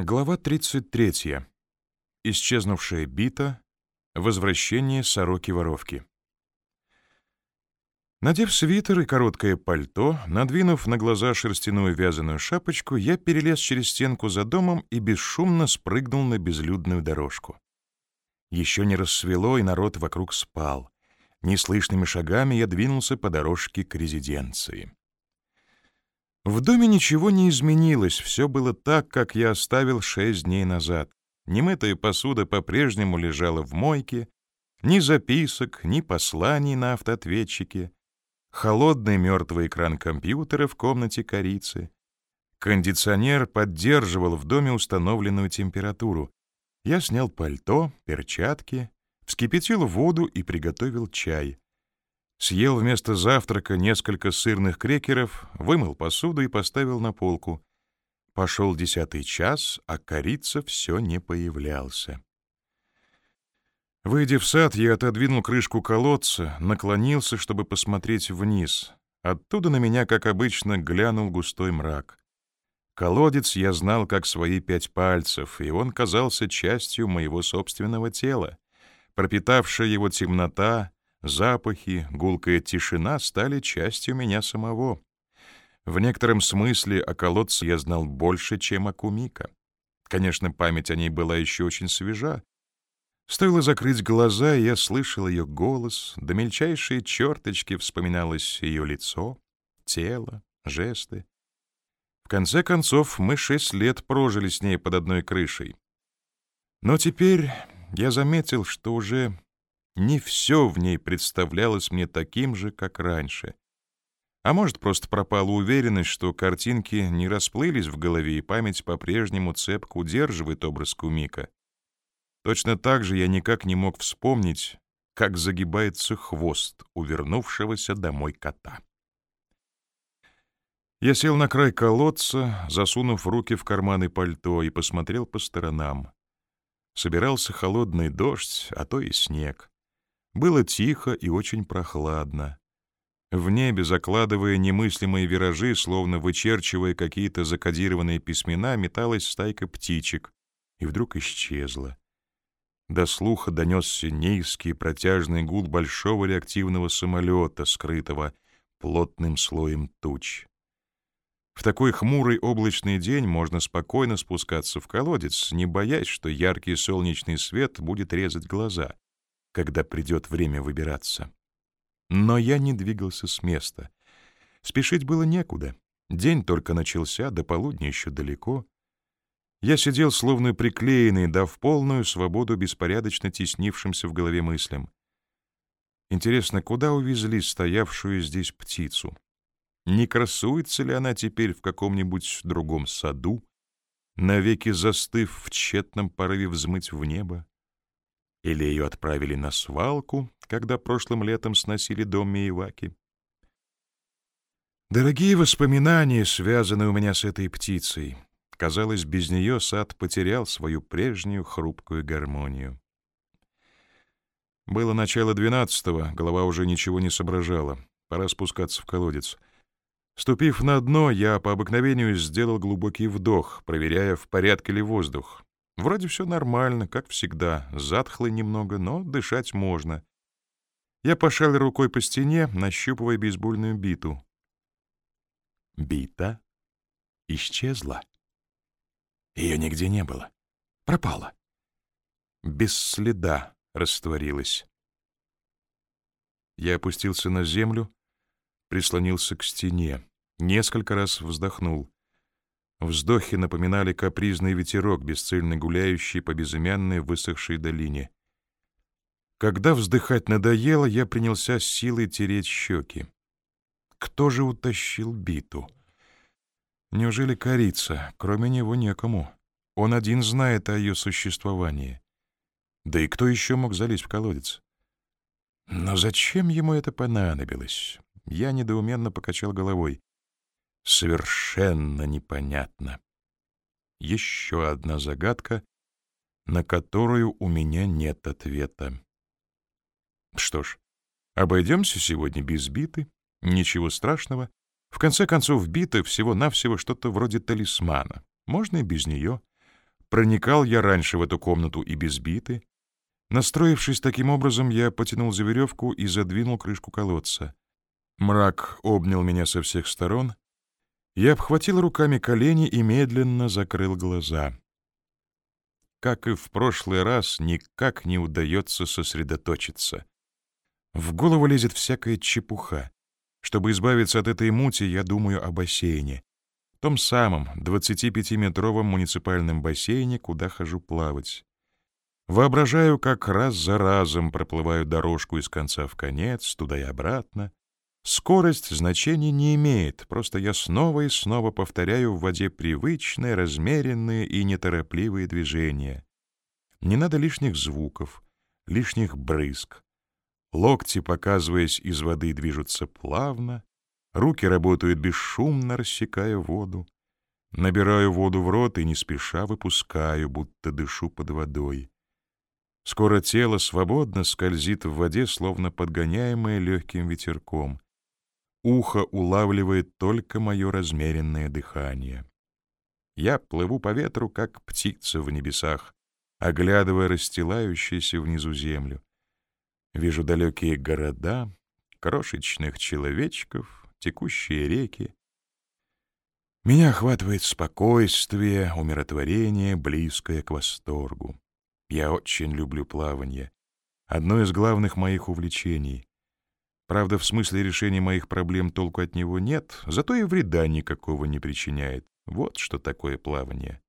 Глава 33. Исчезнувшая бита. Возвращение сороки-воровки. Надев свитер и короткое пальто, надвинув на глаза шерстяную вязаную шапочку, я перелез через стенку за домом и бесшумно спрыгнул на безлюдную дорожку. Еще не рассвело, и народ вокруг спал. Неслышными шагами я двинулся по дорожке к резиденции. В доме ничего не изменилось, все было так, как я оставил шесть дней назад. Немытая посуда по-прежнему лежала в мойке, ни записок, ни посланий на автоответчике, холодный мертвый экран компьютера в комнате корицы. Кондиционер поддерживал в доме установленную температуру. Я снял пальто, перчатки, вскипятил воду и приготовил чай. Съел вместо завтрака несколько сырных крекеров, вымыл посуду и поставил на полку. Пошел десятый час, а корица все не появлялся. Выйдя в сад, я отодвинул крышку колодца, наклонился, чтобы посмотреть вниз. Оттуда на меня, как обычно, глянул густой мрак. Колодец я знал как свои пять пальцев, и он казался частью моего собственного тела. Пропитавшая его темнота Запахи, гулкая тишина стали частью меня самого. В некотором смысле о колодце я знал больше, чем о Кумика. Конечно, память о ней была еще очень свежа. Стоило закрыть глаза, я слышал ее голос, до мельчайшие черточки вспоминалось ее лицо, тело, жесты. В конце концов, мы шесть лет прожили с ней под одной крышей. Но теперь я заметил, что уже не все в ней представлялось мне таким же, как раньше. А может, просто пропала уверенность, что картинки не расплылись в голове, и память по-прежнему цепко удерживает образ Кумика. Точно так же я никак не мог вспомнить, как загибается хвост у вернувшегося домой кота. Я сел на край колодца, засунув руки в карманы пальто, и посмотрел по сторонам. Собирался холодный дождь, а то и снег. Было тихо и очень прохладно. В небе, закладывая немыслимые виражи, словно вычерчивая какие-то закодированные письмена, металась стайка птичек и вдруг исчезла. До слуха донесся низкий протяжный гул большого реактивного самолета, скрытого плотным слоем туч. В такой хмурый облачный день можно спокойно спускаться в колодец, не боясь, что яркий солнечный свет будет резать глаза когда придет время выбираться. Но я не двигался с места. Спешить было некуда. День только начался, до полудня еще далеко. Я сидел словно приклеенный, дав полную свободу беспорядочно теснившимся в голове мыслям. Интересно, куда увезли стоявшую здесь птицу? Не красуется ли она теперь в каком-нибудь другом саду, навеки застыв в тщетном порыве взмыть в небо? Или ее отправили на свалку, когда прошлым летом сносили дом Миеваки? Дорогие воспоминания, связанные у меня с этой птицей. Казалось, без нее сад потерял свою прежнюю хрупкую гармонию. Было начало двенадцатого, голова уже ничего не соображала. Пора спускаться в колодец. Ступив на дно, я по обыкновению сделал глубокий вдох, проверяя, в порядке ли воздух. Вроде все нормально, как всегда, затхло немного, но дышать можно. Я пошел рукой по стене, нащупывая бейсбольную биту. Бита исчезла. Ее нигде не было. Пропала. Без следа растворилась. Я опустился на землю, прислонился к стене, несколько раз вздохнул. Вздохи напоминали капризный ветерок, бесцельно гуляющий по безымянной высохшей долине. Когда вздыхать надоело, я принялся с силой тереть щеки. Кто же утащил биту? Неужели корица? Кроме него некому. Он один знает о ее существовании. Да и кто еще мог залезть в колодец? Но зачем ему это понадобилось? Я недоуменно покачал головой совершенно непонятно. Еще одна загадка, на которую у меня нет ответа. Что ж, обойдемся сегодня без биты, ничего страшного. В конце концов, бита всего-навсего что-то вроде талисмана. Можно и без нее. проникал я раньше в эту комнату и без биты. Настроившись таким образом, я потянул за веревку и задвинул крышку колодца. Мрак обнял меня со всех сторон. Я обхватил руками колени и медленно закрыл глаза. Как и в прошлый раз, никак не удается сосредоточиться. В голову лезет всякая чепуха. Чтобы избавиться от этой мути, я думаю о бассейне. Том самом 25-метровом муниципальном бассейне, куда хожу плавать. Воображаю, как раз за разом проплываю дорожку из конца в конец, туда и обратно. Скорость значения не имеет, просто я снова и снова повторяю в воде привычные, размеренные и неторопливые движения. Не надо лишних звуков, лишних брызг. Локти, показываясь из воды, движутся плавно, руки работают бесшумно, рассекая воду. Набираю воду в рот и не спеша выпускаю, будто дышу под водой. Скоро тело свободно скользит в воде, словно подгоняемое легким ветерком. Ухо улавливает только мое размеренное дыхание. Я плыву по ветру, как птица в небесах, оглядывая расстилающуюся внизу землю. Вижу далекие города, крошечных человечков, текущие реки. Меня охватывает спокойствие, умиротворение, близкое к восторгу. Я очень люблю плавание. Одно из главных моих увлечений. Правда, в смысле решения моих проблем толку от него нет, зато и вреда никакого не причиняет. Вот что такое плавание.